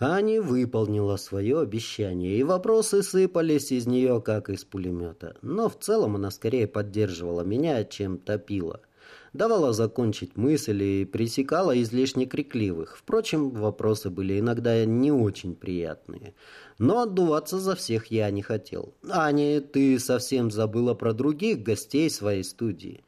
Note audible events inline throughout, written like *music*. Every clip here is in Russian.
Аня выполнила свое обещание, и вопросы сыпались из нее, как из пулемета. Но в целом она скорее поддерживала меня, чем топила давала закончить мысль и пресекала излишне крикливых. Впрочем, вопросы были иногда не очень приятные. Но отдуваться за всех я не хотел. «Аня, ты совсем забыла про других гостей своей студии».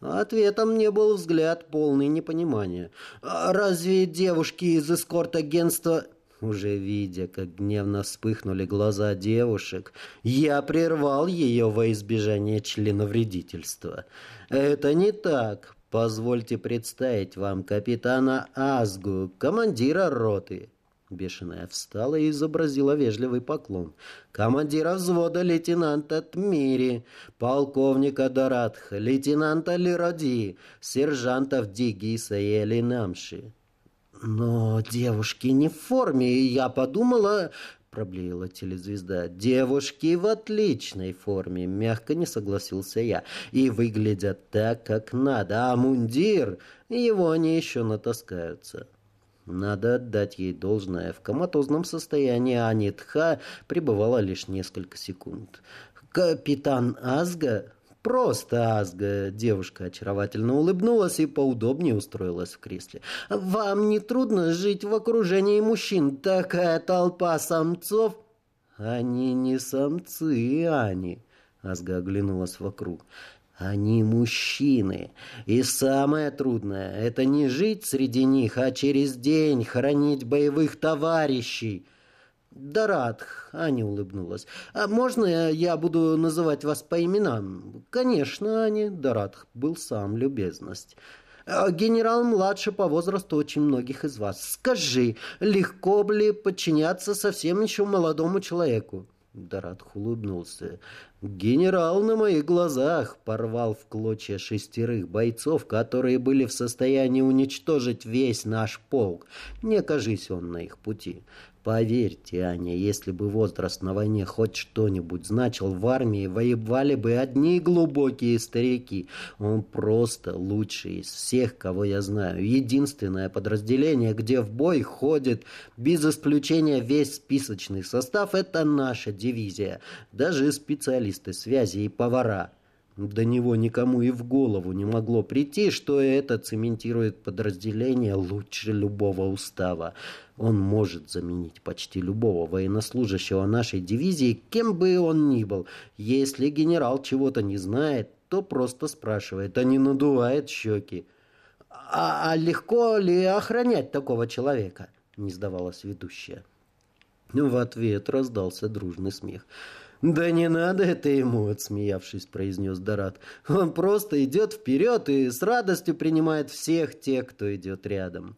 Ответом мне был взгляд полный непонимания. «А «Разве девушки из эскорт-агентства...» Уже видя, как гневно вспыхнули глаза девушек, я прервал ее во избежание членовредительства. «Это не так. Позвольте представить вам капитана Азгу, командира роты». Бешеная встала и изобразила вежливый поклон. «Командира взвода лейтенанта Тмири, полковника Дорадха, лейтенанта Лироди, сержантов Дигиса и Элинамши. «Но девушки не в форме, и я подумала...» — проблеяла телезвезда. «Девушки в отличной форме», — мягко не согласился я. «И выглядят так, как надо, а мундир... Его они еще натаскаются». Надо отдать ей должное. В коматозном состоянии Анитха пребывала лишь несколько секунд. «Капитан Азга?» «Просто, Азга!» — девушка очаровательно улыбнулась и поудобнее устроилась в кресле. «Вам не трудно жить в окружении мужчин? Такая толпа самцов!» «Они не самцы, они!» — Азга оглянулась вокруг. «Они мужчины. И самое трудное — это не жить среди них, а через день хранить боевых товарищей». «Даратх», — Аня улыбнулась. «А можно я буду называть вас по именам?» «Конечно, Аня». Даратх был сам любезность. «А «Генерал младше по возрасту очень многих из вас. Скажи, легко ли подчиняться совсем еще молодому человеку?» Даратх улыбнулся. Генерал на моих глазах порвал в клочья шестерых бойцов, которые были в состоянии уничтожить весь наш полк. Не кажись он на их пути. Поверьте, Аня, если бы возраст на войне хоть что-нибудь значил, в армии воевали бы одни глубокие старики. Он просто лучший из всех, кого я знаю. Единственное подразделение, где в бой ходит без исключения весь списочный состав, это наша дивизия. Даже специалисты связи и повара. До него никому и в голову не могло прийти, что это цементирует подразделение лучше любого устава. Он может заменить почти любого военнослужащего нашей дивизии, кем бы он ни был. Если генерал чего-то не знает, то просто спрашивает, а не надувает щеки. «А, а легко ли охранять такого человека?» — не сдавалась ведущая. В ответ раздался дружный смех. «Да не надо это ему», — отсмеявшись, произнес Дорат. «Он просто идет вперед и с радостью принимает всех тех, кто идет рядом».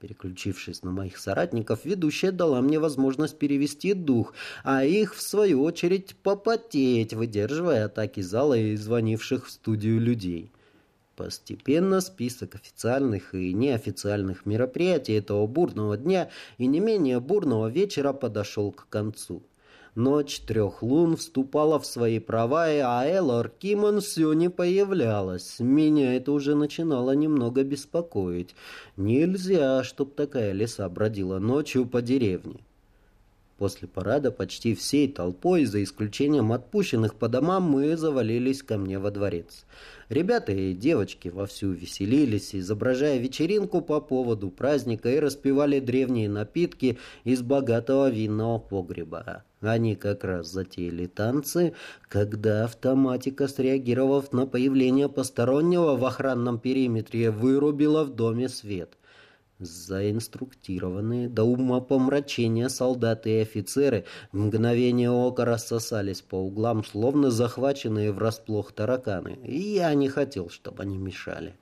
Переключившись на моих соратников, ведущая дала мне возможность перевести дух, а их, в свою очередь, попотеть, выдерживая атаки зала и звонивших в студию людей. Постепенно список официальных и неофициальных мероприятий этого бурного дня и не менее бурного вечера подошел к концу. Ночь трех лун вступала в свои права, и Аэлор Кимон все не появлялась. Меня это уже начинало немного беспокоить. Нельзя, чтоб такая леса бродила ночью по деревне. После парада почти всей толпой, за исключением отпущенных по домам, мы завалились ко мне во дворец. Ребята и девочки вовсю веселились, изображая вечеринку по поводу праздника и распивали древние напитки из богатого винного погреба. Они как раз затеяли танцы, когда автоматика, среагировав на появление постороннего в охранном периметре, вырубила в доме свет. Заинструктированные до ума помрачения солдаты и офицеры в мгновение ока рассосались по углам, словно захваченные врасплох тараканы, и я не хотел, чтобы они мешали.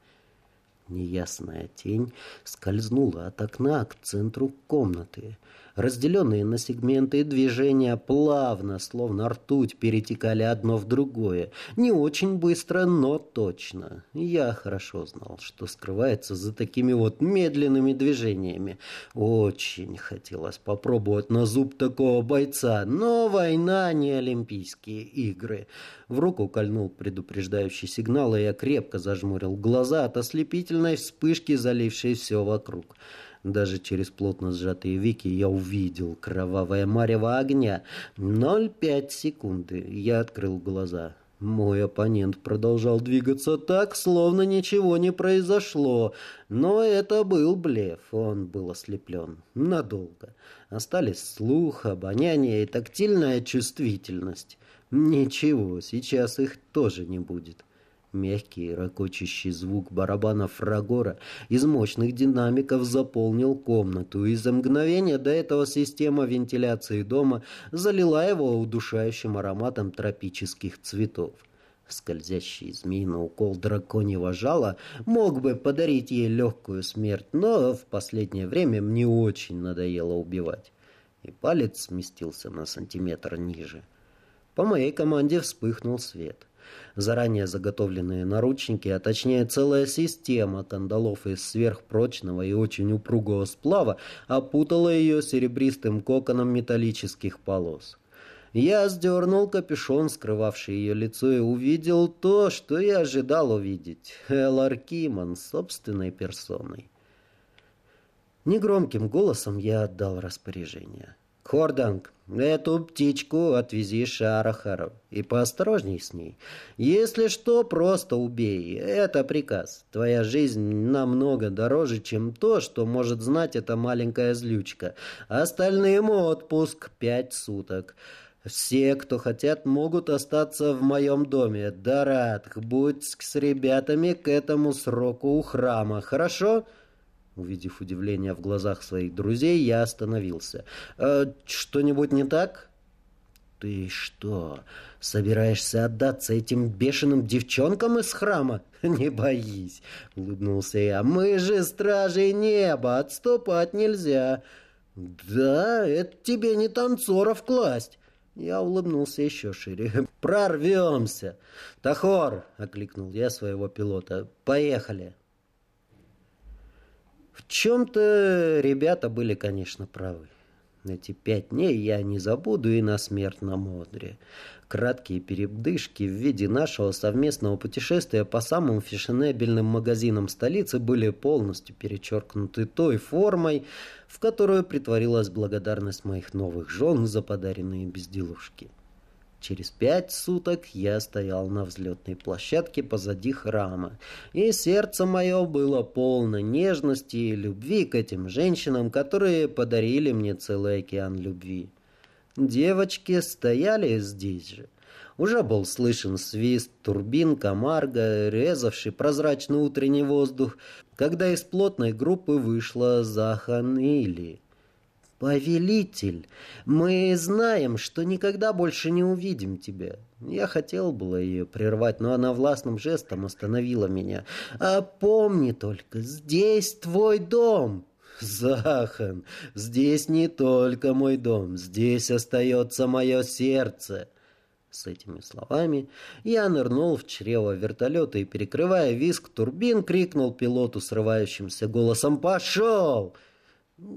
Неясная тень скользнула от окна к центру комнаты. Разделенные на сегменты движения плавно, словно ртуть, перетекали одно в другое. Не очень быстро, но точно. Я хорошо знал, что скрывается за такими вот медленными движениями. Очень хотелось попробовать на зуб такого бойца, но война не Олимпийские игры. В руку кольнул предупреждающий сигнал, и я крепко зажмурил глаза от ослепительной вспышки, залившей все вокруг. Даже через плотно сжатые веки я увидел кровавое марево огня. 0,5 секунды. Я открыл глаза. Мой оппонент продолжал двигаться так, словно ничего не произошло. Но это был блеф, он был ослеплен. Надолго. Остались слух, обоняние и тактильная чувствительность. Ничего, сейчас их тоже не будет. Мягкий, ракочащий звук барабана Фрагора из мощных динамиков заполнил комнату, и за мгновение до этого система вентиляции дома залила его удушающим ароматом тропических цветов. Скользящий змеиный укол драконьего жала мог бы подарить ей легкую смерть, но в последнее время мне очень надоело убивать. И палец сместился на сантиметр ниже. По моей команде вспыхнул свет. Заранее заготовленные наручники, а точнее целая система кандалов из сверхпрочного и очень упругого сплава опутала ее серебристым коконом металлических полос. Я сдернул капюшон, скрывавший ее лицо, и увидел то, что я ожидал увидеть. Элар Киман собственной персоной. Негромким голосом я отдал распоряжение. «Хорданг, эту птичку отвези Шарахару и поосторожней с ней. Если что, просто убей. Это приказ. Твоя жизнь намного дороже, чем то, что может знать эта маленькая злючка. Остальным отпуск пять суток». Все, кто хотят, могут остаться в моем доме. Дарат, будь с ребятами к этому сроку у храма, хорошо?» Увидев удивление в глазах своих друзей, я остановился. «Э, «Что-нибудь не так?» «Ты что, собираешься отдаться этим бешеным девчонкам из храма?» *laughs* «Не боись», — улыбнулся я. «Мы же стражи неба, отступать нельзя». «Да, это тебе не танцоров класть». Я улыбнулся еще шире. «Прорвемся!» «Тахор!» — окликнул я своего пилота. «Поехали!» В чем-то ребята были, конечно, правы. Эти пять дней я не забуду и на смертном одре. Краткие передышки в виде нашего совместного путешествия по самым фешенебельным магазинам столицы были полностью перечеркнуты той формой, в которую притворилась благодарность моих новых жен за подаренные безделушки. Через пять суток я стоял на взлетной площадке позади храма, и сердце мое было полно нежности и любви к этим женщинам, которые подарили мне целый океан любви. Девочки стояли здесь же. Уже был слышен свист турбин Камарга, резавший прозрачный утренний воздух, когда из плотной группы вышла Захан Или. «Повелитель, мы знаем, что никогда больше не увидим тебя». Я хотел было ее прервать, но она властным жестом остановила меня. «А помни только, здесь твой дом». «Захан, здесь не только мой дом, здесь остается мое сердце». С этими словами я нырнул в чрево вертолета и, перекрывая визг турбин, крикнул пилоту срывающимся голосом «Пошел!».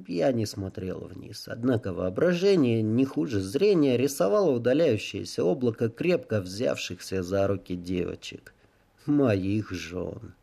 Я не смотрел вниз, однако воображение не хуже зрения рисовало удаляющееся облако крепко взявшихся за руки девочек, моих жен.